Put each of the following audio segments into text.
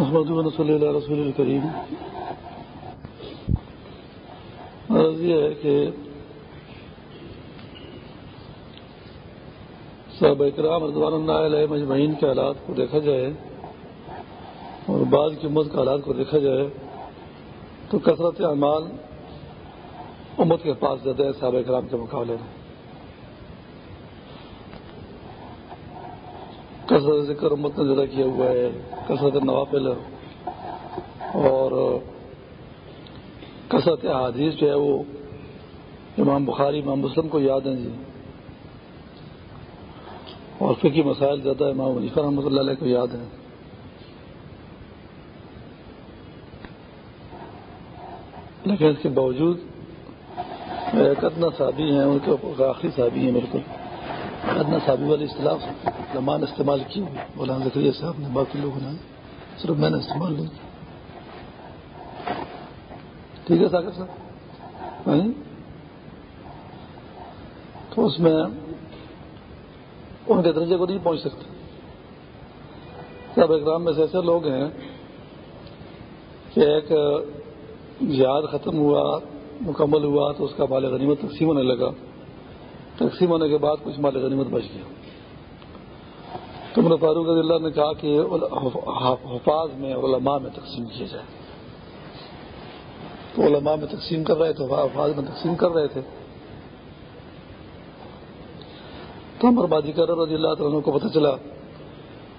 محمد صلی اللہ رسول الکریم۔ عرض یہ ہے کہ صحابہ اکرام رضوان اللہ علیہ مجمعین کے حالات کو دیکھا جائے اور بعض کی امت کے حالات کو دیکھا جائے تو کثرت اعمال امت کے پاس زیادہ ہے صحابہ اکرام کے مقابلے میں۔ کثرت ذکر امت نے زیادہ کیا ہوا ہے، کثرت نوافل اور کثرت حادیث جو ہے وہ امام بخاری، امام مسلم کو یاد ہیں جی۔ اور فکی مسائل زیادہ امام علیفہ رحمۃ اللہ علیہ کو یاد ہیں۔ لیکن اس کے باوجود میرے صحابی ہیں، ان کے آخری صحابی ہیں بالکل۔ ادنا صحابی والی اصطلاح زمان استعمال کی مولانا ذکریہ صاحب نے، باقی لوگوں نے، صرف میں نے استعمال نہیں کیا۔ ٹھیک ہے ساگر صاحب؟ تو اس میں ان کے درجے کو نہیں پہنچ سکتے۔ سب اکرام، میں سے ایسے لوگ ہیں کہ ایک جہاد ختم ہوا، مکمل ہوا، تو اس کا مال غنیمت تقسیم ہونے لگا۔ تقسیم ہونے کے بعد کچھ مال غنیمت بچ گیا۔ تم نے فاروق رضی اللہ نے کہا کہ حفاظ میں علماء میں تقسیم کیا جائے۔ تو علماء میں تقسیم کر رہے تھے، حفاظ میں تقسیم کر رہے تھے۔ تو ہم بربادی کر رضی اللہ تعالیٰ کو پتہ چلا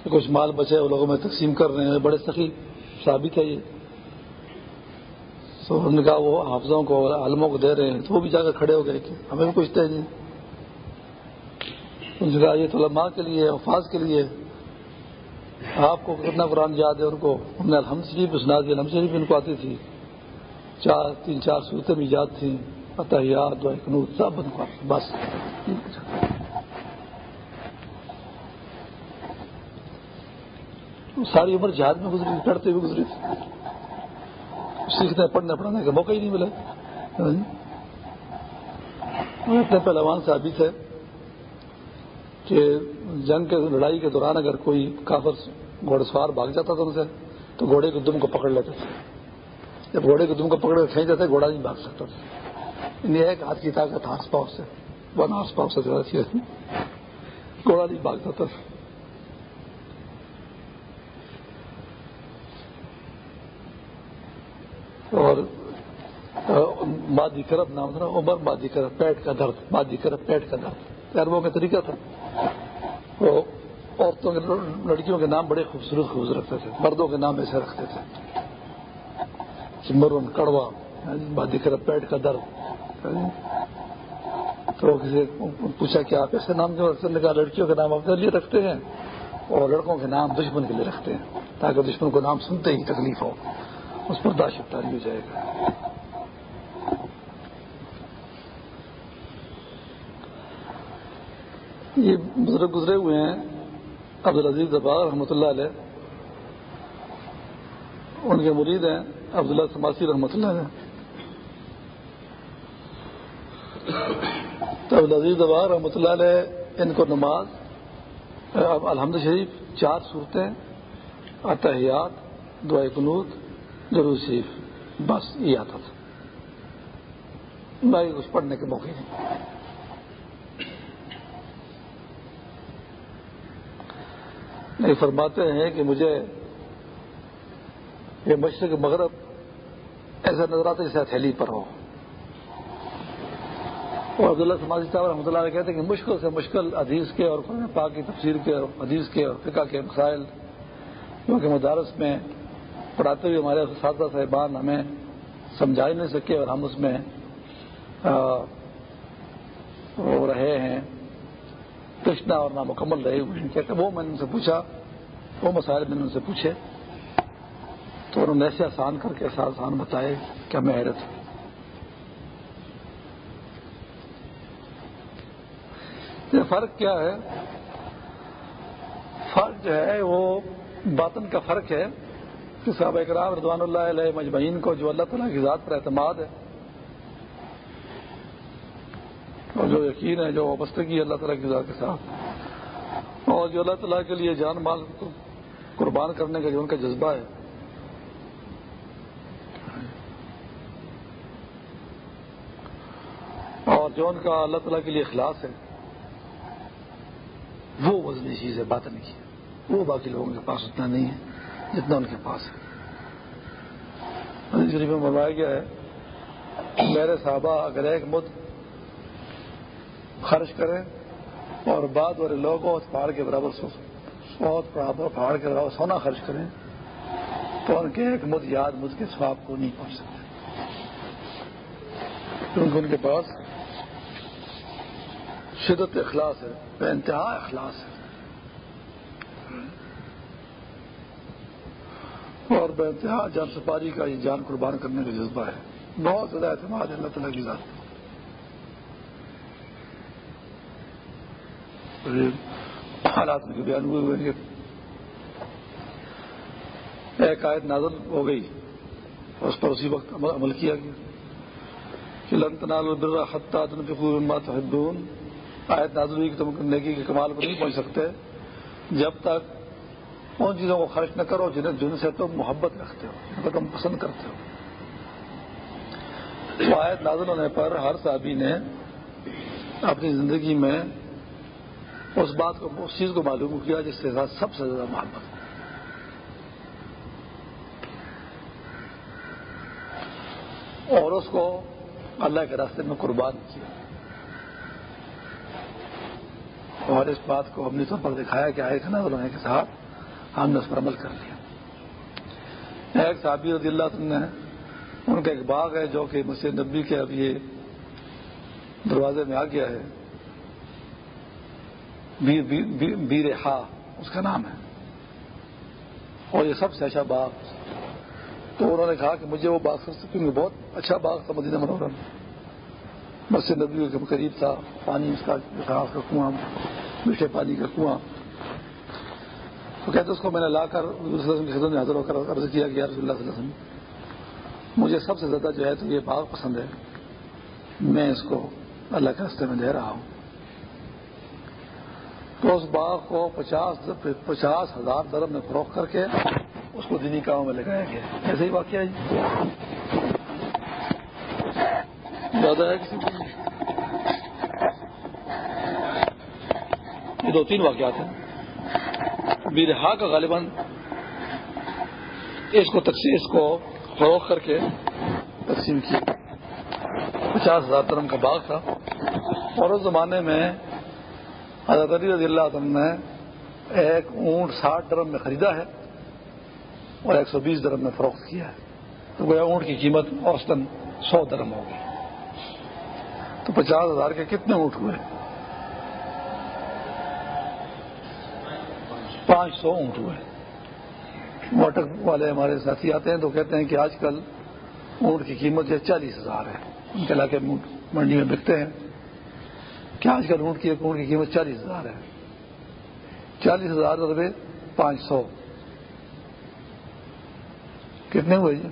کہ کچھ مال بچے وہ لوگوں میں تقسیم کر رہے ہیں، بڑے سخی ثابت ہے یہ۔ تو انہوں نے کہا وہ حافظوں کو عالموں کو دے رہے ہیں، تو وہ بھی جا کر کھڑے ہو گئے کہ ہمیں بھی پوچھتے ہیں جی کہا یہ علماء کے لیے، حفاظ کے لیے آپ کو کتنا قرآن یاد ہے ان کو؟ ہم نے الحمد شریف سنا دی الحمد شریف ان کو آتی تھی۔ چار، تین، چار صورتیں بھی یاد تھیں۔ اتحیات سب ان کو بس۔ ساری عمر جہاد میں گزری پڑھتے ہوئے گزری تھی۔ سیکھنے پڑھنے، پڑھانے کا موقع ہی نہیں ملا۔ ہاں جی۔ اپنے پہلوان سے ابھی تھے۔ کہ جنگ کے لڑائی کے دوران اگر کوئی کافر گھوڑ سوار بھاگ جاتا تھا ان سے، تو گھوڑے کے دم کو پکڑ لیتے تھے۔ جب گھوڑے کے دم کو پکڑ کر کھینچ جاتے گھوڑا نہیں بھاگ سکتا تھا۔ انہیں ایک ہاتھ کی طاقت آس پاؤ سے، ون آس پاؤ سے گھوڑا نہیں بھاگ سکتا تھا۔ اور، مادی کرب نام تھا عمر مادی کرب، پیٹ کا درد، مادی کرب، پیٹ کا درد۔ اربوں کا طریقہ تھا۔ تو عورتوں کے لڑکیوں کے نام بڑے خوبصورت خوبصورت رکھتے تھے، مردوں کے نام ایسے رکھتے تھے۔ مرون کڑوا مادی کرب پیٹ کا درد۔ تو کسی پوچھا کہ آپ ایسے نام جو کہا لڑکیوں کے نام اپنے لیے رکھتے ہیں اور لڑکوں کے نام دشمن کے لیے رکھتے ہیں، تاکہ دشمن کو نام سنتے ہی تکلیف ہو، اس پر داشت تاری ہو جائے گا۔ یہ بزرگ گزرے ہوئے ہیں، عبدالعزیز زبار رحمۃ اللہ علیہ، ان کے مرید ہیں، عبداللہ سماسی رحمۃ اللہ علیہ۔ تو عبدالعزیز زبار رحمۃ اللہ علیہ، ان کو نماز الحمد شریف، چار صورتیں اتحیات دعائے قنوت ضرور صرف بس یہ آتا تھا۔ باقی کچھ پڑھنے کے موقع نہیں نہیں، فرماتے ہیں کہ مجھے یہ مشرق مغرب ایسا نظر آتا جیسے ہتھیلی پر ہو۔ اور عبداللہ سماجی صاحب رحمۃ اللہ علیہ کہتے ہیں کہ مشکل سے مشکل حدیث کے اور قرآن پاک کی تفسیر کے اور حدیث کے اور فقہ کے مسائل کیونکہ مدارس میں پڑھاتے ہوئے ہمارے اساتذہ صاحبان ہمیں سمجھا ہی نہیں سکے اور ہم اس میں رہے ہیں کشنا اور نامکمل رہے ہوئے کہتے وہ میں نے ان سے پوچھا وہ مسائل میں نے ان سے پوچھے تو انہوں نے ایسے آسان کر کے ایسا آسان بتائے کیا میں حیرت یہ فرق کیا ہے؟ فرق جو ہے وہ باطن کا فرق ہے کہ صحابہ اکرام رضوان اللہ علیہ مجمعین کو جو اللہ تعالیٰ کی ذات پر اعتماد ہے اور جو یقین ہے، جو وابستگی اللہ تعالیٰ کی ذات کے ساتھ اور جو اللہ تعالیٰ کے لیے جان مال قربان کرنے کا جو ان کا جذبہ ہے۔ اور جو ان کا اللہ تعالیٰ کے لیے اخلاص ہے، وہ وزنی چیز ہے، بات نہیں کی۔ وہ باقی لوگوں کے پاس اتنا نہیں ہے جتنا ان کے پاس ہے۔ شریف میں بنوایا گیا ہے میرے صحابہ اگر ایک مد خرچ کریں اور بعد والے لوگوں اور پہاڑ کے برابر سوچیں بہت پہاڑ کے برابر سونا خرچ کریں تو ان کے ایک مد یاد مجھ کے سواب کو نہیں پہنچ سکتے کیونکہ ان کے پاس شدت اخلاص ہے، بے انتہا اخلاص ہے۔ اور بے انتہا جان سپاری کا یہ جان قربان کرنے کا جذبہ ہے۔ بہت زیادہ اعتماد ہے اللہ تعالیٰ کی ذات۔ حالات میں بیان ہوئے ہوئے ایک آیت نازل ہو گئی۔ اس پر اسی وقت عمل کیا گیا۔ کہ لنتنا البرا حتہ تحدون آیت نازل ہوئی کہ تم نیکی کے کمال پر نہیں پہنچ سکتے۔ جب تک ان چیزوں کو خرچ نہ کرو جنہیں جن سے تم محبت رکھتے ہو، جن کو تم پسند کرتے ہو۔ تو آیت نازل ہونے پر ہر صحابی نے اپنی زندگی میں اس بات کو اس چیز کو معلوم کیا جس کے ساتھ سب سے زیادہ محبت اور اس کو اللہ کے راستے میں قربان کیا۔ اور اس بات کو ہم نے سب پر دکھایا کہ آئے کھانا ہونے کے ساتھ، ہم نے اس پر عمل کر لیا۔ ایک صحابی رضی اللہ نے، ان کا ایک باغ ہے جو کہ مسجد نبی کے اب یہ دروازے میں آ گیا ہے۔ بیر ہا اس کا نام ہے۔ اور یہ سب سے اچھا باغ۔ تو انہوں نے کہا کہ مجھے وہ باغ سب سے بہت اچھا باغ تھا مدینہ منورہ میں۔ مسجد نبی کے قریب تھا، پانی اس کا اس کا کنواں، میٹھے پانی کا کنواں۔ تو کہتے اس کو میں نے لا کر کی خدمت میں حاضر ہو کر عرض کیا گیا رسول اللہ صلی اللہ علیہ وسلم، مجھے سب سے زیادہ جو ہے تو یہ باغ پسند ہے۔ میں اس کو اللہ کے رستے میں دے رہا ہوں۔ تو اس باغ کو پچاس پچاس ہزار درم میں فروخت کر کے اس کو دینی کاموں میں لگایا گیا ایسے ہی واقعہ جی؟ زیادہ ہے کسی یہ دو تین واقعات ہیں۔ بیرہا کا غالباً اس کو تقسیم، اس کو فروخت کر کے تقسیم کی پچاس ہزار درم کا باغ تھا۔ اور اس زمانے میں حضرت علی رضی اللہ عنہ نے ایک اونٹ ساٹھ درم میں خریدا ہے اور ایک سو بیس درم میں فروخت کیا ہے۔ تو گویا اونٹ کی قیمت اوسطن سو درم ہوگی تو پچاس ہزار کے کتنے اونٹ ہوئے؟ پانچ سو اونٹ ہوئے۔ واٹر والے ہمارے ساتھی آتے ہیں تو کہتے ہیں کہ آج کل اونٹ کی قیمت جو چالیس ہزار ہے۔ ان کے علاقے منڈی میں بکتے ہیں۔ کہ آج کل اونٹ کی ایک اونٹ کی قیمت چالیس ہزار ہے؟ چالیس ہزار روپے پانچ سو۔ کتنے ہوئے جی؟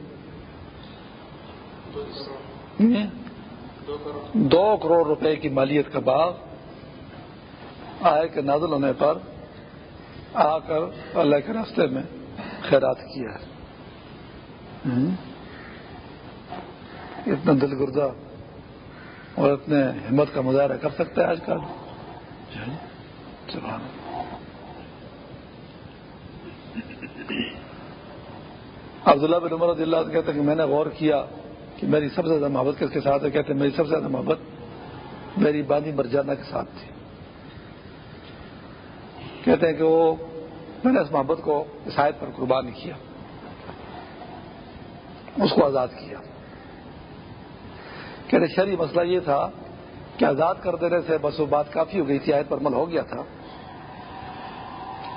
دو کروڑ روپے کی مالیت کا باغ آئے کے نازل ہونے پر آ کر اللہ کے راستے میں خیرات کیا ہے۔ اتنا دل گردہ۔ اور اتنے ہمت کا مظاہرہ کر سکتا ہے آج کل۔ عبداللہ بن عمر رضی اللہ کہتے ہیں کہ میں نے غور کیا کہ میری سب سے زیادہ محبت کس کے ساتھ ہے؟ کہتے ہیں میری سب سے زیادہ محبت میری باندھی مرجانہ کے ساتھ تھی۔ کہتے ہیں کہ وہ میں نے اس محبت کو عیسائیت پر قربانی کیا، اس کو آزاد کیا۔ کہتے شہری مسئلہ یہ تھا کہ آزاد کر دینے سے بس وہ بات کافی ہو گئی تھی، آیت پر عمل ہو گیا تھا۔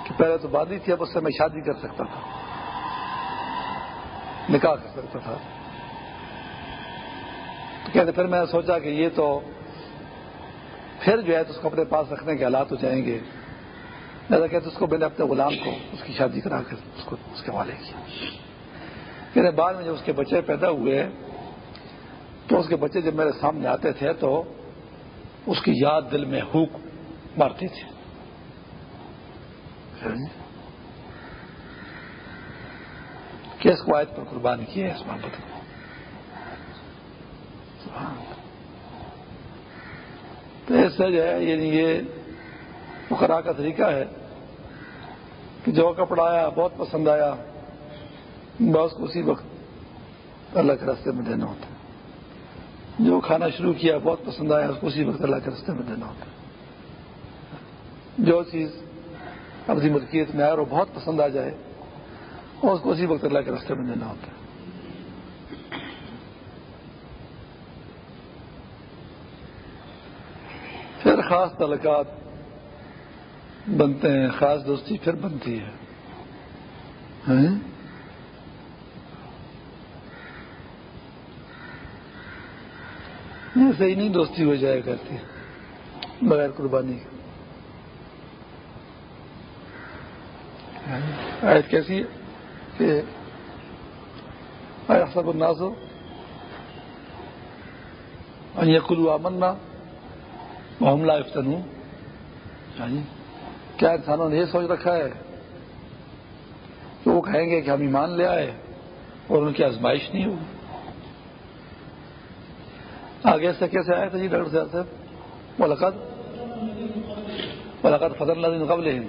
کہ پہلے تو باندھی تھی، اب اس سے میں شادی کر سکتا تھا۔ نکاح کر سکتا تھا۔ تو کہتے پھر میں نے سوچا کہ یہ تو پھر جو ہے اس کو اپنے پاس رکھنے کے حالات ہو جائیں گے۔ لہٰذا کہتے اس کو میں نے اپنے غلام کو اس کی شادی کرا کر اس کو اس کے حوالے کیا۔ کہتے بعد میں جب اس کے بچے پیدا ہوئے تو اس کے بچے جب میرے سامنے آتے تھے تو اس کی یاد دل میں ہوک مارتی تھی۔ کیس کو آیت پر قربانی کی ہے اس محبت کو؟ تو اس سے جو ہے یعنی یہ فقرا کا طریقہ ہے کہ جو کپڑا آیا، بہت پسند آیا، بس اسی وقت اللہ کے راستے میں دینا ہوتا۔ ہے جو کھانا شروع کیا، بہت پسند آیا، اس کو اسی وقت اللہ کے راستے میں دینا ہوتا ہے۔ جو چیز اپنی ملکیت میں آئے اور بہت پسند آ جائے اور اس کو اسی وقت اللہ کے راستے میں دینا ہوتا ہے۔ پھر خاص تعلقات بنتے ہیں، خاص دوستی پھر بنتی ہے۔ ہاں؟ ہاں؟ ہی نہیں، دوستی ہو جائے کرتی بغیر قربانی آیت کیسی ہے؟ کہ سب الناس ہو کلو آمنا حملہ افتن ہوں کیا انسانوں نے یہ سوچ رکھا ہے کہ وہ کہیں گے کہ ہم ایمان لے آئے اور ان کی آزمائش نہیں ہوگی؟ آگے سے کیسے آئے تھے جی؟ ڈاکٹر صاحب صاحب، ملاقات۔ ملاقات فضل اللہ دن قبل ہند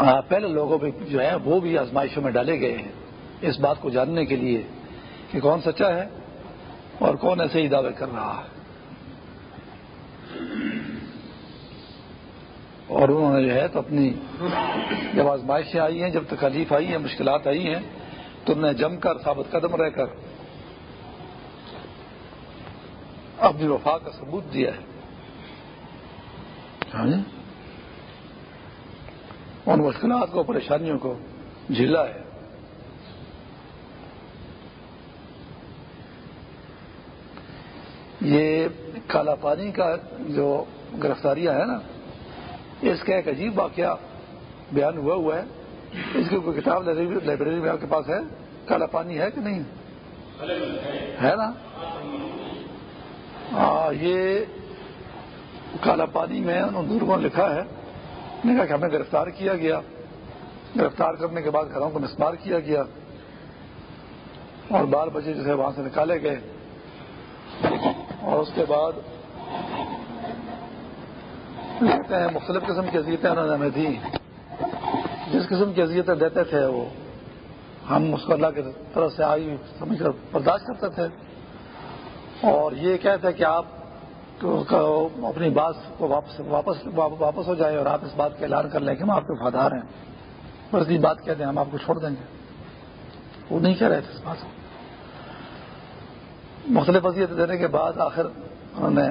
ہاں پہلے لوگوں پہ جو ہے، وہ بھی آزمائشوں میں ڈالے گئے ہیں۔ اس بات کو جاننے کے لیے کہ کون سچا ہے اور کون ایسے ہی دعوے کر رہا ہے۔ اور انہوں نے جو ہے تو اپنی جب آزمائشیں آئی ہیں، جب تکلیف آئی ہیں، مشکلات آئی ہیں، تو انہوں نے جم کر ثابت قدم رہ کر اپنی وفا کا ثبوت دیا ہے۔ ہاں جی؟ ان مشکلات کو، پریشانیوں کو جھیلا ہے۔ یہ کالا پانی کا جو گرفتاریاں ہے نا اس کا ایک عجیب واقعہ بیان ہوا ہوا ہے۔ اس کی کوئی کتاب لائبریری میں آپ کے پاس ہے؟ کالا پانی ہے کہ نہیں؟ ہے نا؟ ہاں، یہ کالا پانی میں انہوں نے لکھا ہے۔ نے کہا کہ ہمیں گرفتار کیا گیا۔ گرفتار کرنے کے بعد گھروں کو مسمار کیا گیا۔ اور بال بچے جو ہے وہاں سے نکالے گئے۔ اور اس کے بعد کہتے ہیں مختلف قسم کی اذیتیں انہوں نے ہمیں دی جس قسم کی اذیتیں دیتے تھے وہ ہم اس کو اللہ کی طرف سے آئی سمجھ کر برداشت کرتے تھے۔ اور یہ کہتے کہ آپ اپنی بات کو واپس واپس واپس ہو جائے اور آپ اس بات کا اعلان کر لیں کہ ہم آپ کے وفادار ہیں۔ بس یہ بات کہتے ہیں ہم آپ کو چھوڑ دیں گے۔ وہ نہیں کہہ رہے تھے اس بات کو۔ مختلف وضیت دینے کے بعد آخر انہوں نے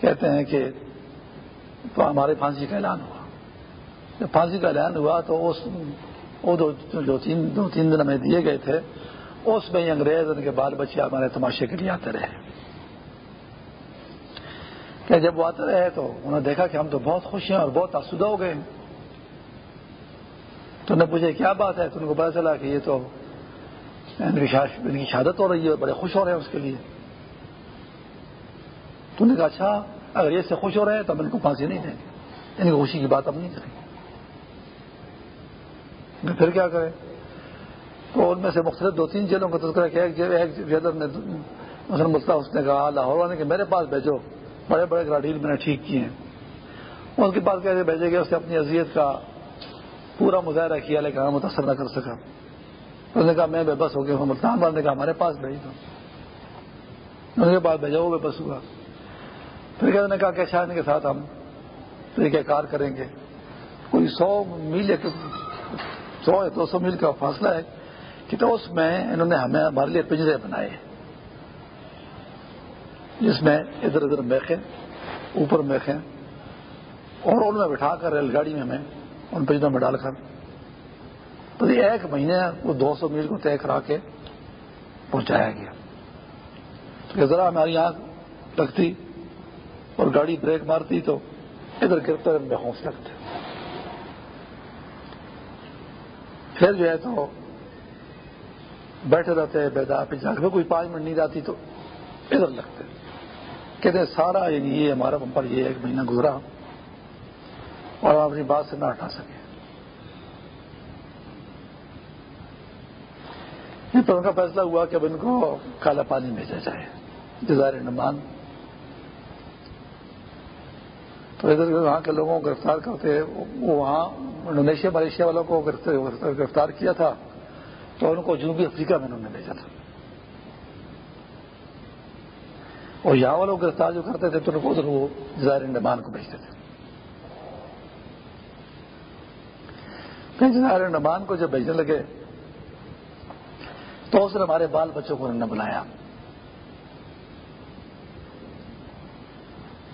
کہتے ہیں کہ تو ہمارے پھانسی کا اعلان ہوا۔ جب پھانسی کا اعلان ہوا تو اس وہ جو تین دو تین دن ہمیں دیے گئے تھے، اس میں انگریز ان کے بال بچے ہمارے تماشے کے لیے آتے رہے۔ کہ جب وہ آتے رہے تو انہوں نے دیکھا کہ ہم تو بہت خوش ہیں اور بہت آسودہ ہو گئے۔ تو نے پوچھا، کیا بات ہے؟ تو ان کو پتا چلا کہ یہ تو ان کی شہادت ہو رہی ہے اور بڑے خوش ہو رہے ہیں اس کے لیے۔ تو نے کہا اچھا اگر یہ سے خوش ہو رہے ہیں تو ہم ان کو پھانسی نہیں دیں گے. یعنی ان کی خوشی کی بات اب نہیں کریں گے۔ پھر کیا کریں؟ تو ان میں سے مختلف دو تین جیلوں کا تذکرہ کیا، ایک جیلر نے مسئلہ اس نے کہا، لاہور والے کہ میرے پاس بھیجو، بڑے بڑے گراڈیل میں نے ٹھیک کیے ہیں۔ اس کے پاس کیسے بھیجے گئے، اس نے اپنی اذیت کا پورا مظاہرہ کیا، لیکن ہم متاثر نہ کر سکا۔ اس نے کہا، میں بے بس ہو گیا ملتان والے نے کہا، ہمارے پاس بھیج دو۔ ان کے پاس بھیجا وہ بے بس ہوا۔ پھر کہتے نے کہا کہ شاید کے ساتھ ہم طریقہ کار کریں گے۔ کوئی سو میل یا سو یا دو سو میل کا فاصلہ ہے کہ تو اس میں انہوں نے ہمیں ہمارے لیے پنجرے بنائے جس میں ادھر ادھر میخیں، اوپر میخیں، اور ان میں بٹھا کر ریل گاڑی میں ہمیں ان پنجروں میں ڈال کر۔ تو ایک مہینے وہ دو سو میل کو طے کرا کے پہنچایا گیا۔ تو ذرا ہماری آنکھ لگتی۔ اور گاڑی بریک مارتی تو ادھر گرتے میں ہوش لگتے پھر جو ہے تو بیٹھے رہتے ہیں بیدار پہ، جا کوئی پانچ منٹ نہیں جاتی تو ادھر لگتے۔ کہتے ہیں سارا یعنی یہ ہمارا پر یہ ایک مہینہ گزرا۔ اور ہم اپنی بات سے نہ ہٹا سکے۔ تو ان کا فیصلہ ہوا کہ اب ان کو کالا پانی بھیجا جائے۔ جزائر نمان تو ادھر وہاں کے لوگوں کو گرفتار کرتے وہ وہاں انڈونیشیا، ملیشیا والوں کو گرفتار کیا تھا، تو ان کو جنوبی افریقہ میں انہوں نے بھیجا تھا۔ اور یہاں والوں کو گرفتار جو کرتے تھے، تو ان کو ادھر وہ جزائر انڈمان کو بھیجتے تھے۔ جزائر انڈمان کو جب بھیجنے لگے، تو اس نے ہمارے بال بچوں کو انہوں نے بلایا۔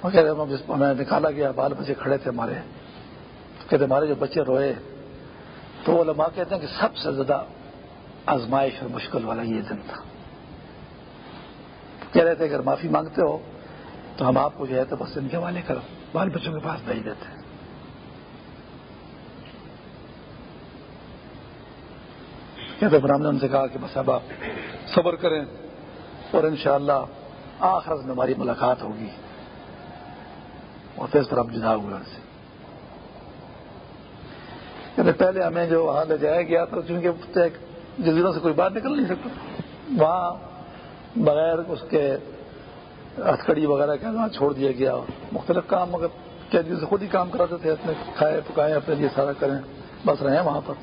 میں نکالا گیا بال بچے کھڑے تھے ہمارے۔ کہتے ہمارے جو بچے روئے۔ تو وہ علماء کہتے ہیں کہ سب سے زیادہ آزمائش اور مشکل والا یہ دن تھا۔ کہہ رہے تھے، اگر معافی مانگتے ہو، تو ہم آپ کو جو ہے تو بس ان کے حوالے کر بال بچوں کے پاس بھیج دیتے ہیں۔ کہتے پھر ہم نے ان سے کہا کہ بس اب آپ صبر کریں اور انشاءاللہ شاء اللہ میں ہماری ملاقات ہوگی۔ اس پر ہم جدا ہوئے ان سے؟ یعنی پہلے ہمیں جو وہاں لے جایا گیا تھا چونکہ جزیروں سے کوئی بات نکل نہیں سکتا۔ وہاں بغیر اس کے ہتھکڑی وغیرہ کے وہاں چھوڑ دیا گیا۔ مختلف کام، مگر قیدیوں سے خود ہی کام کراتے تھے، اپنے کھائے، پکائے، اپنے لیے سارا کریں، بس رہے وہاں پر۔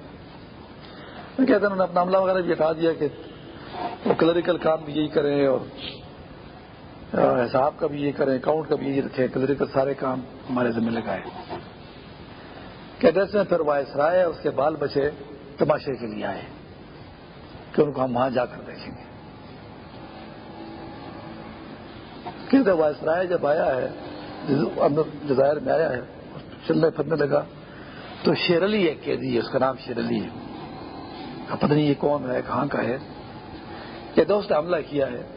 کہتے ہیں انہوں نے اپنا عملہ وغیرہ بھی ہٹا دیا کہ وہ کلریکل کام بھی یہی کریں اور حساب کا بھی یہ کریں اکاؤنٹ کا بھی یہی رکھیں کلریکل سارے کام ہمارے ذمہ لگائے کہتے ہیں پھر وائس رائے اس کے بال بچے تماشے کے لیے آئے کہ ان کو ہم وہاں جا کر دیکھیں گے۔ کہتے وائس رائے جب آیا ہے جزائر میں آیا ہے، چلنے پھرنے لگا۔ تو شیرلی ایک قیدی ہے، اس کا نام شیرلی ہے۔ پتہ نہیں یہ کون ہے، کہاں کا ہے؟ کہ دوست نے حملہ کیا ہے۔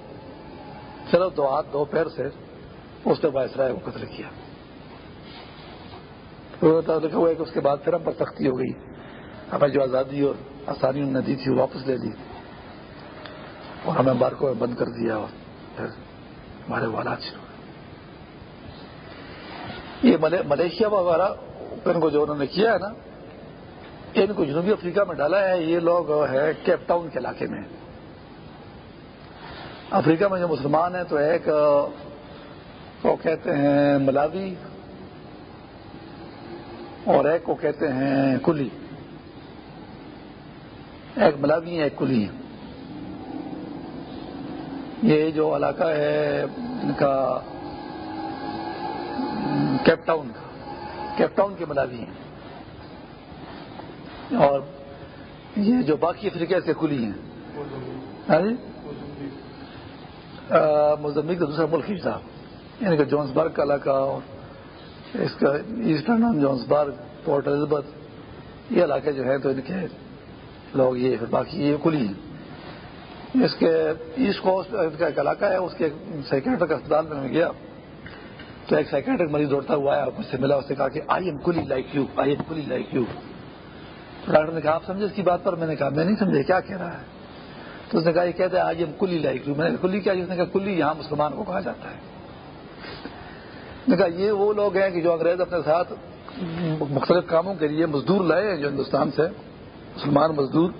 چلو دو ہاتھ، دو پیر سے اس نے وائس رائے کو قتل کیا۔ لکھا ہوا ہے کہ اس کے بعد پھر ہم پر سختی ہو گئی۔ ہمیں جو آزادی اور آسانی انہوں نے دی تھی، وہ واپس لے لی۔ اور ہمیں بارکوں میں بند کر دیا اور پھر ہمارے والات شروع یہ ملیشیا وغیرہ ان کو جو انہوں نے کیا ہے نا، ان کو جنوبی افریقہ میں ڈالا ہے، یہ لوگ ہے، کیپ ٹاؤن کے علاقے میں۔ افریقہ میں جو مسلمان ہیں تو ایک، وہ کہتے ہیں ملاوی اور ایک کو کہتے ہیں کلی۔ ایک ملاوی ہے ایک کلی ہے یہ جو علاقہ ہے، ان کا کیپ ٹاؤن کا، کیپ ٹاؤن کے ملاوی ہیں۔ اور یہ جو باقی افریقہ سے کھلی ہیں۔ ہاں جی؟ ہاں مزمک کا دوسرا ملک ہی تھا یعنی کہ جونس برگ کا علاقہ اور اس کا eastern Johannesburg Port Elizabeth یہ علاقے جو ہیں تو ان کے لوگ یہ باقی یہ کھلی ہیں۔ اس کے ایسٹ کوسٹ کا ایک علاقہ ہے، اس کے سیکٹر اسپتال میں گیا۔ تو ایک سیکٹرک مریض دوڑتا ہوا آیا مجھ سے ملا، اس نے کہا کہ I am clearly like you I am clearly like you doctor نے کہا، آپ سمجھے اس کی بات پر؟ میں نے کہا، میں نہیں سمجھے، کیا کہہ رہا ہے؟ تو اس نے کہا، یہ کہتے ہیں آج ہم کلی لائک میں نے کلی کیا؟ جس نے کہا، کلی یہاں مسلمان کو کہا جاتا ہے۔ نے کہا، یہ وہ لوگ ہیں کہ جو انگریز اپنے ساتھ مختلف کاموں کے لیے مزدور لائے ہیں جو ہندوستان سے مسلمان مزدور۔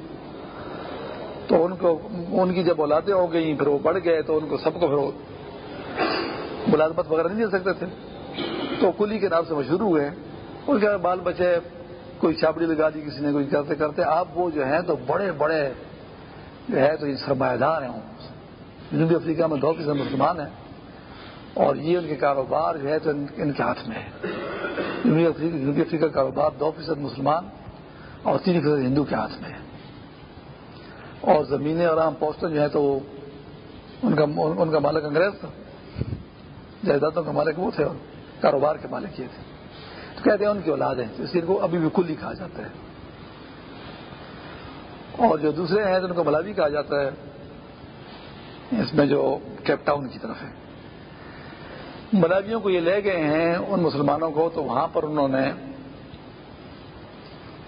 تو ان کو، ان کی جب اولادیں ہو گئی پھر وہ بڑھ گئے، تو ان کو سب کو پھر ملازمت وغیرہ نہیں دے سکتے تھے۔ تو کلی کے نام سے مشہور ہوئے ان کے بال بچے، کوئی چھاپڑی لگا دی کسی نے، کوئی کرتے کرتے، آپ وہ جو ہیں تو بڑے بڑے جو ہے تو یہ سرمایہ دار ہیں جنوبی افریقہ میں دو فیصد مسلمان ہیں اور یہ ان کے کاروبار جو ہے تو ان کے ہاتھ میں ہے جنوبی افریقہ کا کاروبار دو فیصد مسلمان اور تین فیصد ہندو کے ہاتھ میں ہے اور زمینیں اور عام پوسٹر جو ہیں تو ان کا ان کا مالک انگریز تھا۔ جائیدادوں کا مالک وہ تھے اور کاروبار کے مالک یہ تھے۔ تو کہتے ہیں ان کی اولاد ہے اس کو ابھی بھی کل ہی کہا جاتا ہے۔ اور جو دوسرے ہیں تو ان کو ملاوی کہا جاتا ہے، اس میں جو کیپ ٹاؤن کی طرف ہے۔ ملاویوں کو یہ لے گئے ہیں ان مسلمانوں کو، تو وہاں پر انہوں نے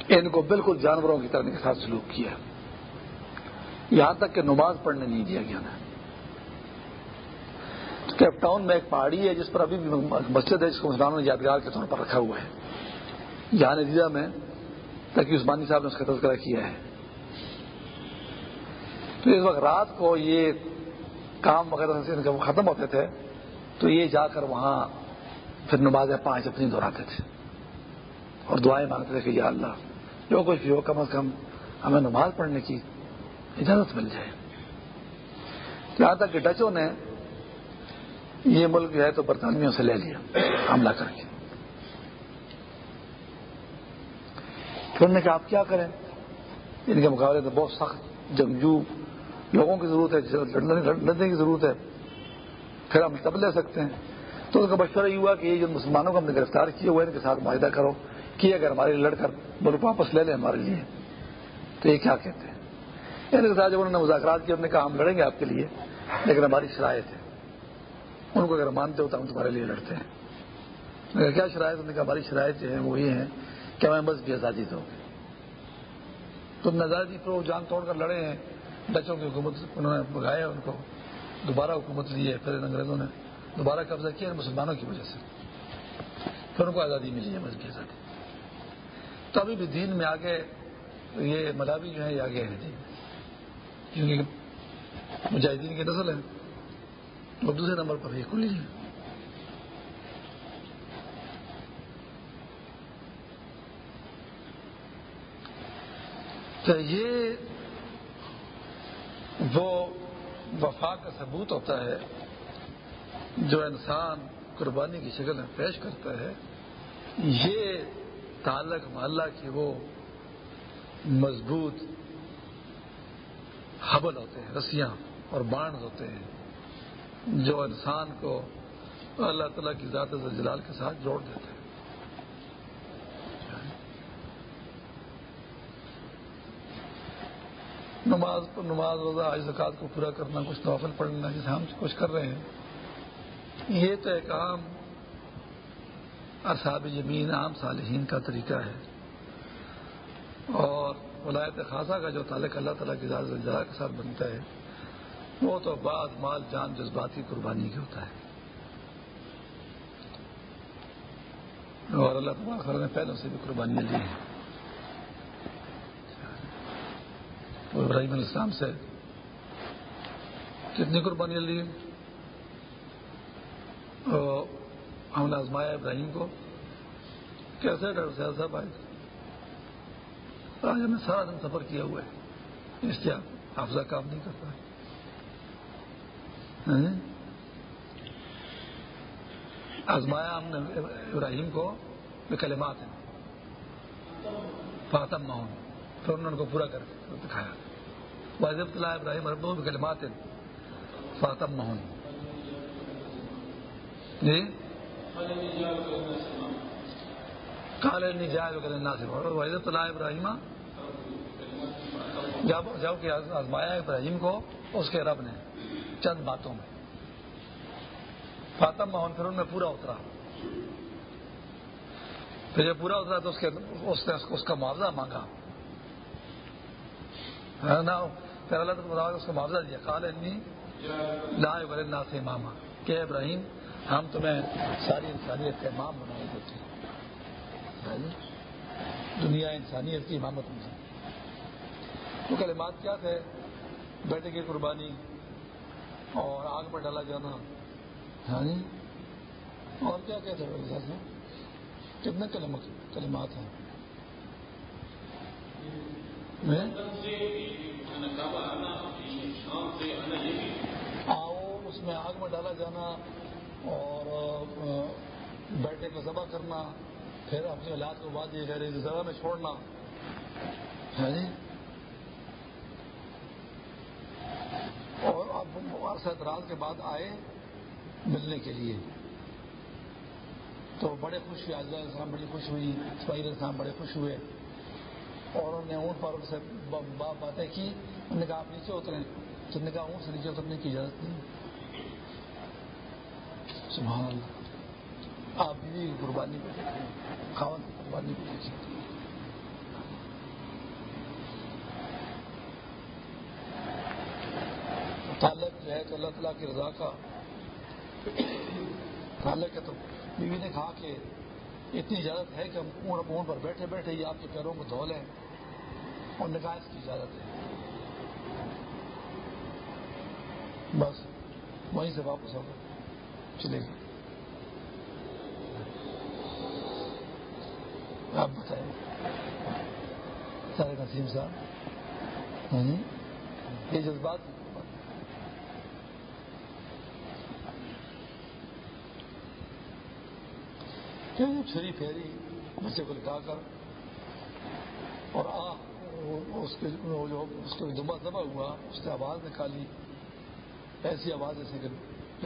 ان کو بالکل جانوروں کی طرح کے ساتھ سلوک کیا۔ یہاں تک کہ نماز پڑھنے نہیں دیا گیا نا کیپ ٹاؤن میں ایک پہاڑی ہے، جس پر ابھی بھی مسجد ہے، جس کو مسلمانوں نے یادگار کے طور پر رکھا ہوا ہے۔ جہاں نتیجہ میں تاکہ عثمانی صاحب نے اس کا تذکرہ کیا ہے۔ تو اس وقت رات کو یہ کام وغیرہ سے جب ختم ہوتے تھے، تو یہ جا کر وہاں پھر نمازیں پانچ اپنی دہراتے تھے۔ اور دعائیں مانگتے تھے کہ یا اللہ، جو کچھ بھی ہو، کم از کم ہمیں نماز پڑھنے کی اجازت مل جائے۔ یہاں تک کہ ڈچوں نے یہ ملک جو ہے تو برطانویوں سے لے لیا، حملہ کر کے۔ پھر نے کہا، آپ کیا کریں؟ ان کے مقابلے میں بہت سخت جنگجو لوگوں کی ضرورت ہے لڑنے کی ضرورت ہے۔ پھر ہم تب لے سکتے ہیں۔ تو ان کا مشورہ یہ ہوا کہ یہ جو مسلمانوں کو ہم نے گرفتار کیا ہوا ہے، ان کے ساتھ معاہدہ کرو، کہ اگر ہمارے لڑ کر ملک واپس لے لیں ہمارے لیے۔ تو یہ کیا کہتے ہیں؟ یعنی ان کے ساتھ جب انہوں نے مذاکرات کیا انہوں نے کہا ہم لڑیں گے آپ کے لیے، لیکن ہماری شرائط ہے۔ ان کو اگر مانتے ہو تو ہم تمہارے لیے لڑتے ہیں۔ کیا شرائط؟ انہوں نے کہا ہماری شرائط جو ہے وہ یہ ہے کہ ہمیں بس بھی آزادی دو۔ تم آزادی پر جان توڑ کر لڑے ہیں بچوں کی حکومت انہوں نے بگایا ان کو دوبارہ حکومت لی ہے، پھر انگریزوں نے دوبارہ قبضہ کیا مسلمانوں کی وجہ سے۔ پھر ان کو آزادی ملی ہے مذہبی آزادی۔ تو ابھی بھی دین میں آگے یہ مذہبی جو ہے یہ آگے ہے دین جی۔ کیونکہ مجاہدین کی نسل ہے اور دوسرے نمبر پر یہ کھلی ہے تو یہ وہ وفا کا ثبوت ہوتا ہے، جو انسان قربانی کی شکل میں پیش کرتا ہے، یہ تعلق محلہ کی وہ مضبوط حبل ہوتے ہیں، رسیاں اور بانڈ ہوتے ہیں، جو انسان کو اللہ تعالیٰ کی ذات جلال کے ساتھ جوڑ دیتے ہیں۔ نماز نماز روزہ آج زکات کو پورا کرنا، کچھ توفل پڑھنا جسے ہم کچھ کر رہے ہیں۔ یہ تو ایک عام اصحاب زمین عام صالحین کا طریقہ ہے۔ اور ولایت خاصہ کا جو تعلق اللہ تعالیٰ کی جگہ کے ساتھ بنتا ہے، وہ تو بعض مال، جان، جذباتی، قربانی کی ہوتا ہے۔ اور اللہ تعالیٰ نے پہلے سے بھی قربانیاں لی ہیں۔ ابراہیم علیہ السلام سے کتنی قربانیاں لی ہم نے آزمایا ابراہیم کو۔ کیسے ڈاکٹر صاحب صاحب آئے آج ہم نے سارا دن سفر کیا ہوا ہے۔ اس لیے حافظہ کام نہیں کرتا ہاں؟ جی؟ آزمایا ہم نے ابراہیم کو کلمات ہیں۔ فاطم ماحول پھر انہوں نے کو پورا کر دکھایا۔ واضح طلع ابراہیم ربو کلمات فاطم ماحول جی کالے نہیں جائے ناصر واحد طلع ابراہیم جب جبکہ آزمایا ابراہیم کو، اس کے رب نے چند باتوں میں۔ فاطم موہن پھر ان میں پورا اترا۔ پھر جب پورا اترا تو اس کے اس نے اس کا معاوضہ مانگا۔ ہاں پھر اللہ تعالیٰ اس کا معاوضہ دیا۔ کال لا ولنا سے ماما کہ ابراہیم، ہم تمہیں ساری انسانیت کا امام بنائے دیتے ہاں جی، دنیا انسانیت کی امامت میں تو کلمات کیا تھے؟ بیٹے کی قربانی اور آگ پر ڈالا جانا۔ ہاں جی اور کیا کیا تھے؟ کتنے کلمات ہیں۔ آؤ، اس میں آگ میں ڈالا جانا اور بیٹے کو ذبح کرنا، پھر اپنی اولاد کو بعد یہ کہہ زبا میں چھوڑنا۔ ہے جی؟ اور اب عرصہ اعتراض کے بعد آئے ملنے کے لیے۔ تو بڑے خوش ہوئے آج السلام بڑی خوش ہوئی، اسماعیل السلام بڑے خوش ہوئے۔ اور انہوں نے اونٹ پر سے باتیں کی انہوں نے کہا آپ نیچے اتریں تو نے کہا اونٹ سے نیچے اترنے کی اجازت نہیں۔ سبحان اللہ۔ آپ بھی قربانی کو خاون کی قربانی کو دیکھیں تعلق جو ہے تو اللہ تعالیٰ کی رضا کا تعلق ہے تو بیوی نے کہا کہ اتنی اجازت ہے کہ ہم اونٹ اونٹ پر بیٹھے بیٹھے ہی آپ کے پیروں کو دھو لیں اور نکاح کی اجازت ہے۔ بس، وہیں سے واپس ہوگا چلے۔ گی آپ بتائیں۔ سارے نسیم صاحب۔ ہاں جی۔ یہ جذبات چھری پھیری بچے کو لٹا کر۔ اور آ اس کے جو اس کو دبا دبا ہوا، اس نے آواز نکالی۔ ایسی آواز جیسے کہ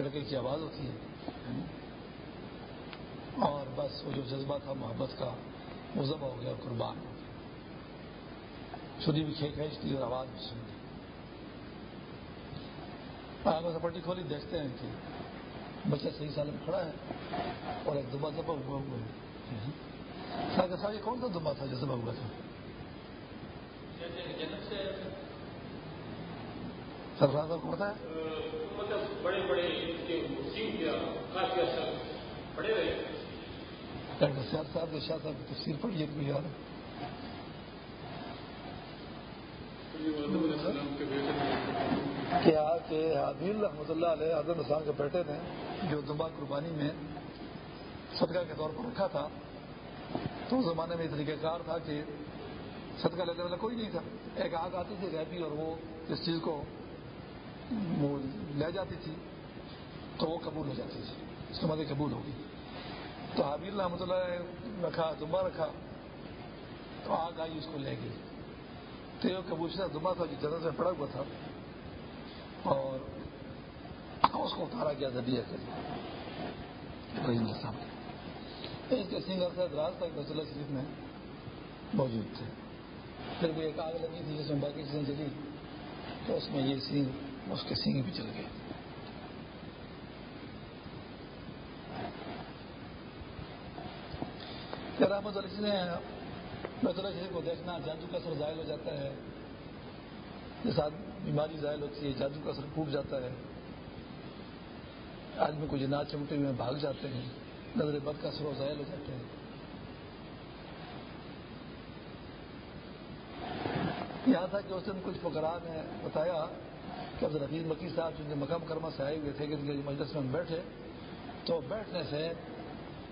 لڑکے کی آواز ہوتی ہے۔ اور بس وہ جو جذبہ تھا، محبت کا، وہ ذبح ہو گیا قربان ہو گیا۔ چھری بھی کھینچ کھینچ کی اور آواز بھی سن لی آگے پٹی کھولی دیکھتے ہیں کہ بچہ صحیح سال میں کھڑا ہے اور ایک دبا دبا ہوا ہوا ہے۔ سارے کون سا دبا تھا جو دبا ہوا تھا؟ سرفراز صاحب کو پتا ہے؟ بڑے بڑے ڈاکٹر سیاد صاحب نے شاہ صاحب کی تفصیل پڑھی ہے یاد کیا کہ حابیل رحمۃ اللہ علیہ حضرت نسان کے بیٹے نے جو دمبا قربانی میں صدقہ کے طور پر رکھا تھا، تو اس زمانے میں طریقہ کار تھا کہ صدقہ لینے والا کوئی نہیں تھا۔ ایک آگ آتی تھی ریبی اور وہ اس چیز کو لے جاتی تھی، تو وہ قبول ہو جاتی تھی۔ اس کے مدد قبول ہوگی۔ تو حابیل رحمۃ اللہ نے رکھا دمبا رکھا، تو آگ آئی، اس کو لے گئی تو یہ قبول شدہ دمبا تھا جو جنرل میں پڑا ہوا تھا۔ اور اس کو اتارا گیا ذبیہ کے لیے۔ اس کے سنگر صاحب راز تک رسول اللہ شریف میں موجود تھے۔ پھر بھی ایک آگ لگی تھی، جس میں باقی چیزیں چلی تو اس میں یہ سینگ اس کے سینگ بھی چل گئے۔ رحمت علی نے بیت اللہ شریف کو دیکھنا جادو کا اثر ظاہر ہو جاتا ہے۔ جس بیماری ظاہر ہوتی ہے، جادو کا اثر ٹوٹ جاتا ہے۔ آدمی کو جنات چمٹے ہوئے بھاگ جاتے ہیں، نظر بد کا اثر و ظاہر ہو جاتے ہیں۔ یہاں تھا کہ اس دن کچھ فکرا نے بتایا کہ عبد الحفیظ مکی صاحب جن کے مکم کرما سے آئے ہوئے تھے کہ مجلس میں بیٹھے، تو بیٹھنے سے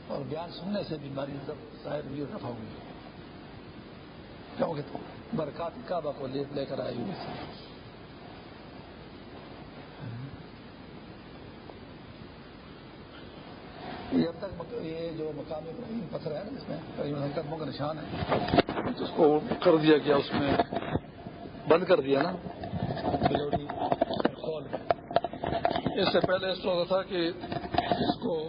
اور بیان سننے سے بیماری ظاہر ہوئی اور رفا ہوئی کیونکہ برکات کعبہ کو لے کر آئی ہوئی تھی یہ اب تک یہ جو مقام ابراہیم پتھر ہے نا اس میں ابراہیم قدموں کا نشان ہے، اس کو کر دیا گیا، اس میں بند کر دیا نا۔ اس سے پہلے اس کو تھا کہ اس کو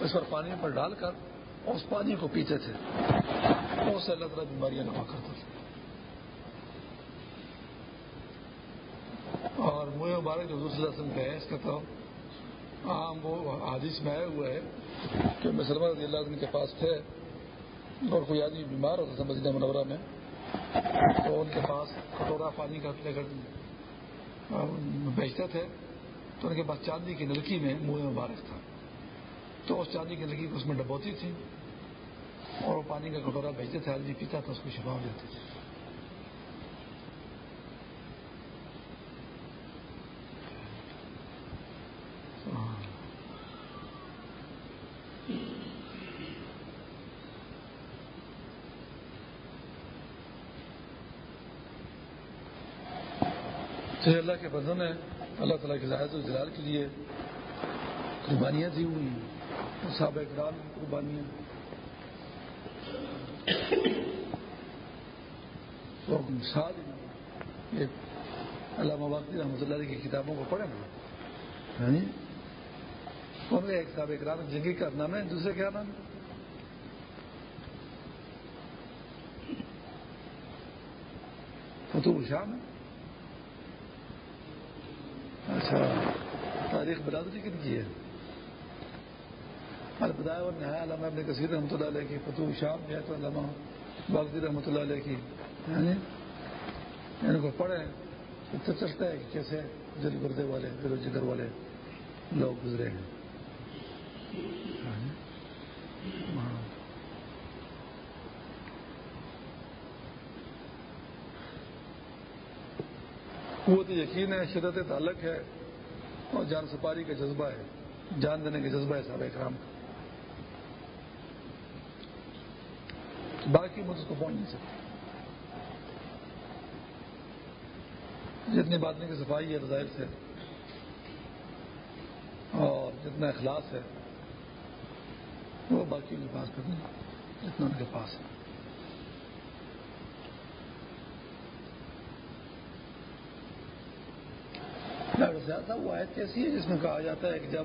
اس پر پانی پر ڈال کر اس پانی کو پیتے تھے۔ اس سے اللہ تعالیٰ بیماریاں نفا کرتے تھے اور منہ مبارک جو دوسرے رسم کا ہے اس کا تو عام وہ حادث میں آئے ہوئے ہے کہ مسلمہ رضی اللہ عنہ کے پاس تھے اور کوئی آدمی بیمار ہوتا تھا مدینہ منورہ میں، تو ان کے پاس کٹورا پانی کا لے کر بیچتے تھے، تو ان کے پاس چاندی کی نلکی میں منہ مبارک تھا۔ تو اس چاندی کی نلکی کو اس میں ڈبوتی تھی اور وہ پانی کا کٹورا بیچتے تھے، آدمی پیتا تھا، اس کو شفا ہو جاتی تھی۔ تو اللہ کے بندوں نے اللہ تعالیٰ کے ظاہر و جلال کے لیے قربانیاں دی ہوئی ہیں۔ صحابہ قربانیاں۔ تو مثال یہ علامہ باقی رحمۃ اللہ کی کتابوں کو پڑھیں نا ان میں ایک صاحب اکرام جنگی کا نام ہے دوسرے کیا نام؟ ہے فتح شام ہے اچھا تاریخ برادری کن کی ہے۔ البدایا اور نہایا علامہ ابن کثیر رحمۃ اللہ علیہ کی فتح شام ہے تو علامہ باغی رحمۃ اللہ علیہ کی۔ ان کو پڑھے تو چلتا ہے کہ کیسے دل گردے والے دل جگر والے لوگ گزرے ہیں۔ ہاں۔ قوت یقین ہے، شدت تعلق ہے۔ اور جان سپاری کا جذبہ ہے، جان دینے کا جذبہ ہے صاحب اکرام کا۔ باقی مجھ کو پہنچ نہیں سکتے۔ جتنی باتیں کی صفائی ہے، رضائل سے، اور جتنا اخلاص ہے، وہ باقی ان کے پاس کرنے جتنا ان کے پاس ہے۔ زیادہ وہ آیت کیسی ہے جس میں کہا جاتا ہے کہ جب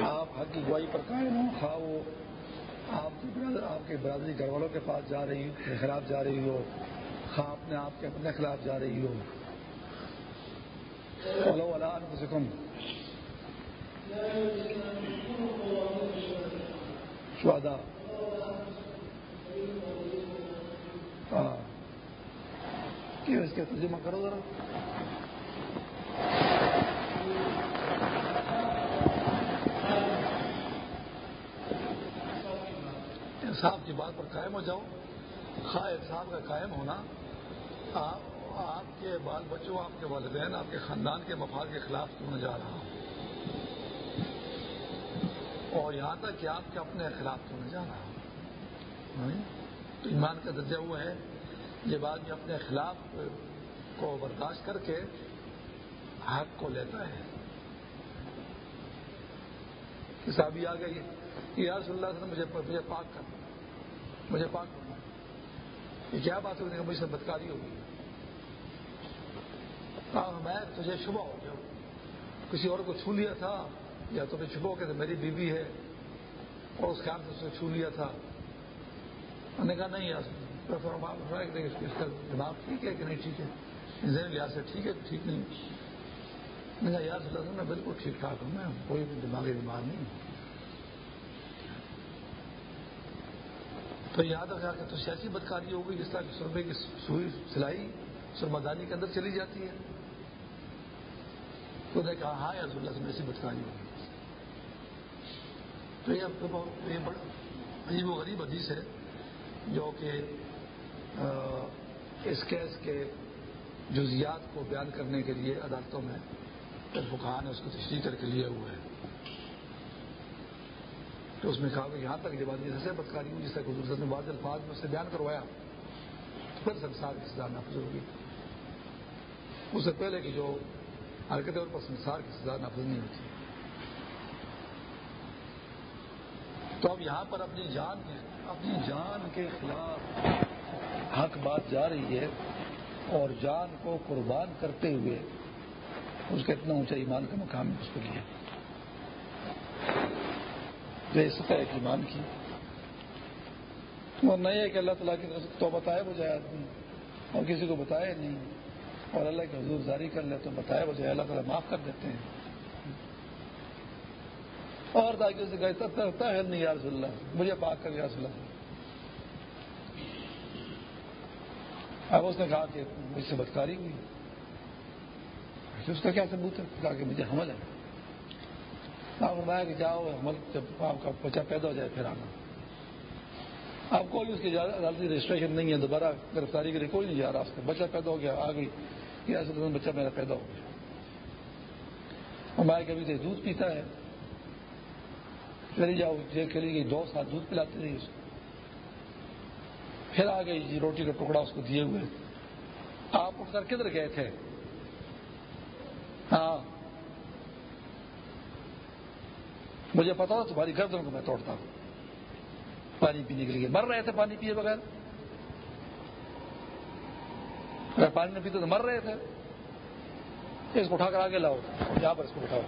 آپ حق کی گواہی پر قائم ہوں، خواہ وہ آپ کی برادر، آپ کے برادری گھر والوں کے پاس جا رہی کے خلاف جا رہی ہو خواہ اپنے آپ کے اپنے خلاف جا رہی ہو انفسکم۔ شہدا ہاں۔ اس کے ترجمہ کرو ذرا۔ انصاف کی بات پر قائم ہو جاؤ خواہ انصاف کا قائم ہونا۔ آپ آپ کے بال بچوں، آپ کے والدین، آپ کے خاندان کے مفاد کے خلاف ہونے جا رہا ہوں؟ اور یہاں تک کہ آپ کے اپنے خلاف ہونے جا رہا ہوں؟ تو ایمان کا درجہ وہ ہے، جب آدمی اپنے خلاف کو برداشت کر کے حق کو لیتا ہے۔ کسابی آ گئی یا رسول اللہ سے مجھے مجھے پاک کرنا مجھے پاک کرنا یہ کیا بات ہے مجھ سے بدکاری ہوگی ہاں، میں تجھے شبہ ہو گیا۔ کسی اور کو چھو لیا تھا، یا تمہیں شبہ ہو کہ میری بیوی ہے، اور اس خیال سے اسے چھو لیا تھا۔ میں نے کہا، نہیں اس کا دماغ ٹھیک ہے کہ نہیں ٹھیک ہے؟ ذہن لحاظ سے ٹھیک ہے، ٹھیک نہیں۔ میں نے کہا، یار، صلی میں بالکل ٹھیک ٹھاک ہوں، میں کوئی بھی دماغی بیمار نہیں ہوں۔ تو یاد رکھا کہ تو سیاسی بدکاری ہو گئی، جس طرح کی سرمے کی سوئی سلائی سرمدانی کے اندر چلی جاتی ہے۔ تو نے کہا ہاں یا اللہ سے ایسی بدکاری ہوگی تو یہ عجیب و غریب حدیث ہے، جو کہ اس کیس کے جزیات کو بیان کرنے کے لیے عدالتوں میں بخار نے اس کو تشریح کر کے لیا ہوا ہے۔ تو اس میں کہا کہ یہاں تک جب آدمی ایسے بدکاری ہوئی جس طرح حضور نے بعض الفاظ میں اس سے بیان کروایا، تو پھر سنسار کی سزا نافذ ہوگی۔ اس سے پہلے کی جو حرکت ہے پر سنسار کی سزا نافذ نہیں ہوتی۔ تو اب یہاں پر اپنی جان کے، اپنی جان کے خلاف حق بات جا رہی ہے اور جان کو قربان کرتے ہوئے اس کا اتنا اونچا ایمان کا مقام ہے اس کے لیے۔ سطح ایک ایمان کی۔ اور نہیں ہے کہ اللہ تعالیٰ کی طرف سے تو بتائے وہ جائے آدمی اور کسی کو بتائے نہیں۔ اور اللہ کے حضور جاری کر لے تو بتائے وہ جائے اللہ تعالیٰ معاف کر دیتے ہیں۔ اور تاکہ اسے کہتا ہے، نہیں یار اللہ، مجھے پاک کر یار اللہ۔ اب اس نے کہا کہ مجھ سے بدکاری ہوئی۔ اس کا کیا ثبوت ہے کہا کہ مجھے حمل ہے۔ آپ فرمایا کہ جاؤ حمل جب آپ کا بچہ پیدا ہو جائے پھر آنا۔ آپ کوئی اس کی عدالتی رجسٹریشن نہیں ہے، دوبارہ گرفتاری کے لیے کوئی نہیں جا رہا۔ اس کا بچہ پیدا ہو گیا، آ گئی۔ کہ ایسے بچہ میرا پیدا ہو گیا۔ ہمارے کبھی سے دودھ پیتا ہے۔ چلی جاؤ جیل کھیلی گئی۔ دو سال دودھ پلاتے رہی اس کو پھر آ گئی جی روٹی کا ٹکڑا اس کو دیے ہوئے۔ آپ اٹھ کر کدھر گئے تھے؟ ہاں۔ مجھے پتا تھا تمہاری گردن کو میں توڑتا ہوں۔ پانی پینے کے لیے۔ مر رہے تھے پانی پیے بغیر؟ اگر پانی نہ پیتے تو مر رہے تھے۔ اس کو اٹھا کر آگے لاؤ۔ یہاں پر اس کو اٹھاؤ۔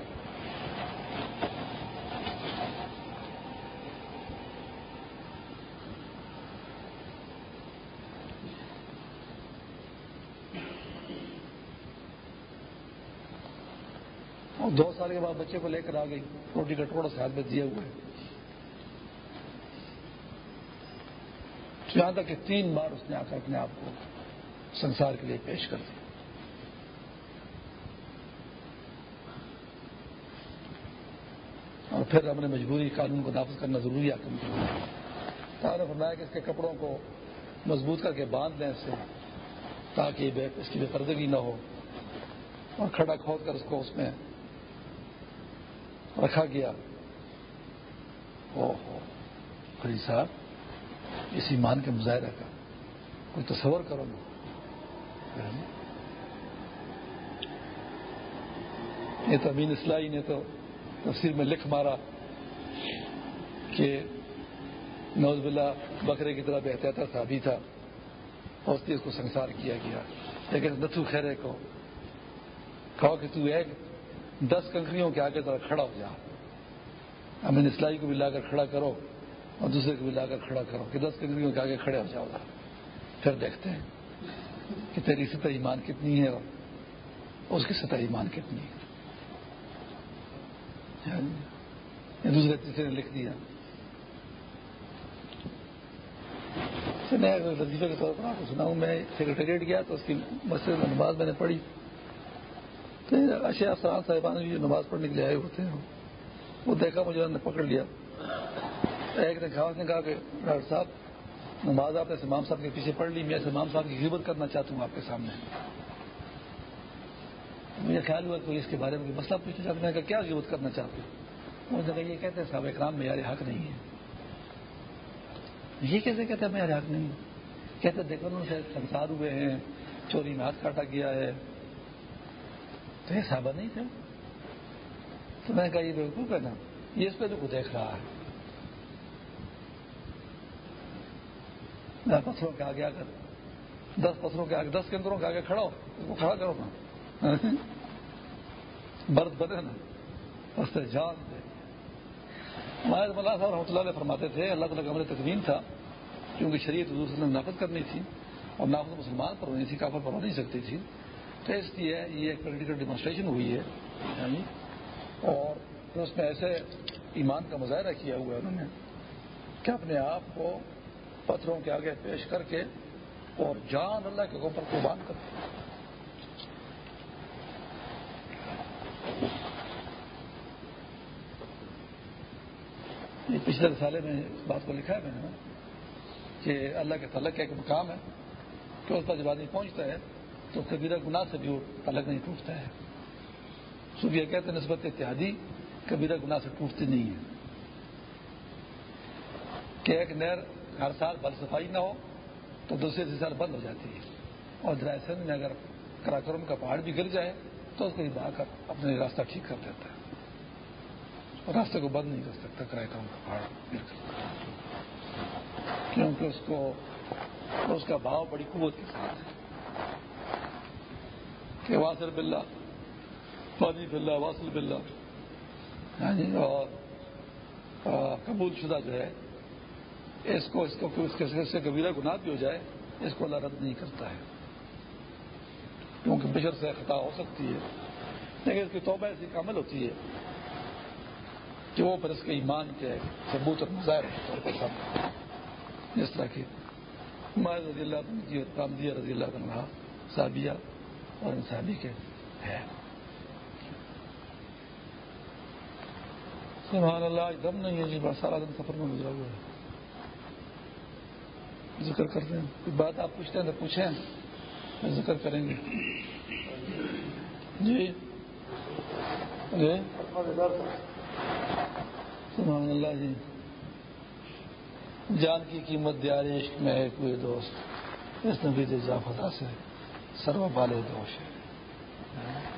دو سال کے بعد بچے کو لے کر آ گئی، روٹی کا ٹوڑا سے ہاتھ میں دیے ہوئے۔ یہاں تک کہ تین بار اس نے آ کر اپنے آپ کو سنسار کے لیے پیش کر دیا۔ اور پھر ہم نے مجبوری قانون کو نافذ کرنا ضروری آکم کیا فرمایا کہ اس کے کپڑوں کو مضبوط کر کے باندھ دیں سے، تاکہ اس کی بے پردگی نہ ہو۔ اور کھڑا کھود کر اس کو اس میں رکھا گیا۔ او ہو صاحب، اس ایمان کے مظاہرہ کا کوئی تصور کرو گے یہ تو امین اسلائی نے تو تفسیر میں لکھ مارا کہ نوز بلّہ بکرے کی طرح بہتر تھا ابھی تھا اور اس کو سنسار کیا گیا۔ لیکن نتھو خیرے کو کہو کہ تو ایک دس کنکریوں کے آگے ذرا کھڑا ہو جا امین اسلائی کو بھی لا کر کھڑا کرو اور دوسرے کو بھی لا کر کھڑا کرو کہ دس کنکریوں کے آگے کھڑے ہو جاؤ۔ گا پھر دیکھتے ہیں کہ تیری سطح ایمان کتنی ہے اور اس کی سطح ایمان کتنی ہے۔ ہاں جی۔ دوسرے تیسرے نے لکھ دیا۔ وظیفے کے طور پر آپ کو سنا ہوں میں سیکرٹریٹ گیا تو اس کی مسجد میں نماز میں نے پڑھی۔ اشیا افسران صاحبان جو نماز پڑھنے کے لیے آئے ہوتے ہیں۔ وہ دیکھا مجھے انہوں نے پکڑ لیا۔ ایک نے کہا کہا کہ ڈاکٹر صاحب، نماز آپ نے امام صاحب کے پیچھے پڑھ لی، میں امام صاحب کی غیبت کرنا چاہتا ہوں آپ کے سامنے۔ مجھے خیال ہوا کہ اس کے بارے میں مسئلہ پوچھنا چاہتا میں کیا غیبت کرنا چاہتے ہیں جگہ یہ کہتے ہیں، صاحب اکرام، معیار حق نہیں ہے۔ یہ کیسے کہتے ہیں، معیار حق نہیں کہتے دیکھو انہوں سے سنسار ہوئے ہیں، چوری میں ہاتھ کاٹا گیا ہے۔ تو یہ صحابہ نہیں تھے؟ تو میں نے کہا یہ بالکل کہنا یہ اس پہ تو کو دیکھ رہا ہے۔ میں پتھروں کے آگے آ کر دس پتھروں کے آگے، دس کے اندروں کے آگے کھڑا ہو اس کو کھڑا کرو نا۔ برد بدے نا اس سے جان دے۔ ہمارے ملا صاحب رحمۃ اللہ علیہ فرماتے تھے، اللہ تعالیٰ کا ہمارے تقویم تھا کیونکہ شریعت حضور سے نافذ کرنی تھی اور نافذ مسلمان پر ہونی تھی، کافر پر ہو نہیں سکتی تھی۔ تو اس لیے یہ ایک پولیٹیکل ڈیمانسٹریشن ہوئی ہے یعنی اور اس میں ایسے ایمان کا مظاہرہ کیا ہوا ہے انہوں نے کہ اپنے آپ کو پتھروں کے آگے پیش کر کے اور جان اللہ کے اوپر قربان کر یہ پچھلے سالے میں اس بات کو لکھا ہے میں نے، کہ اللہ کے تعلق کا ایک مقام ہے کہ اس پر جب آدمی پہنچتا ہے۔ تو کبیرہ گناہ سے بھی وہ تعلق نہیں ٹوٹتا ہے۔ صبح کہتے ہیں نسبت اتحادی کبیرہ گناہ سے ٹوٹتی نہیں ہے۔ کہ ایک نہر ہر سال بل صفائی نہ ہو تو دوسرے سے سال بند ہو جاتی ہے۔ اور درائسن میں اگر کراکرم کا پہاڑ بھی گر جائے تو اس کو بہا کر اپنے راستہ ٹھیک کر دیتا ہے۔ اور راستے کو بند نہیں کر سکتا کرائے کرم کا پہاڑ۔ گر کر کیونکہ اس کو، اس کا بھاؤ بڑی قوت کے ساتھ ہے۔ کہ واصل بلّہ فانی بلّہ واصل بلّہ یعنی اور قبول شدہ جو ہے، اس کو اس کو، اس سے کبیرہ گناہ بھی ہو جائے، اس کو اللہ رد نہیں کرتا ہے۔ کیونکہ بشر سے خطا ہو سکتی ہے۔ لیکن اس کی توبہ ایسی کامل ہوتی ہے کہ وہ پر اس کے ایمان کے ثبوت اور مظاہر جس طرح کی۔ رضی اللہ کی رضی اللہ عنہ صابیہ اور انسانی کے ہے۔ سبحان اللہ دم نہیں ہے جی بڑا سارا دن سفر میں گزرا ہوا ہے۔ ذکر کرتے ہیں۔ کوئی بات آپ پوچھتے ہیں تو پوچھیں۔ ذکر کریں گے۔ جی۔ جی۔ سبحان اللہ جی۔ جان کی قیمت دیار عشق میں ہے، کوئی دوست۔ اس نبی جافتا سے سرو بالے دوش. ہے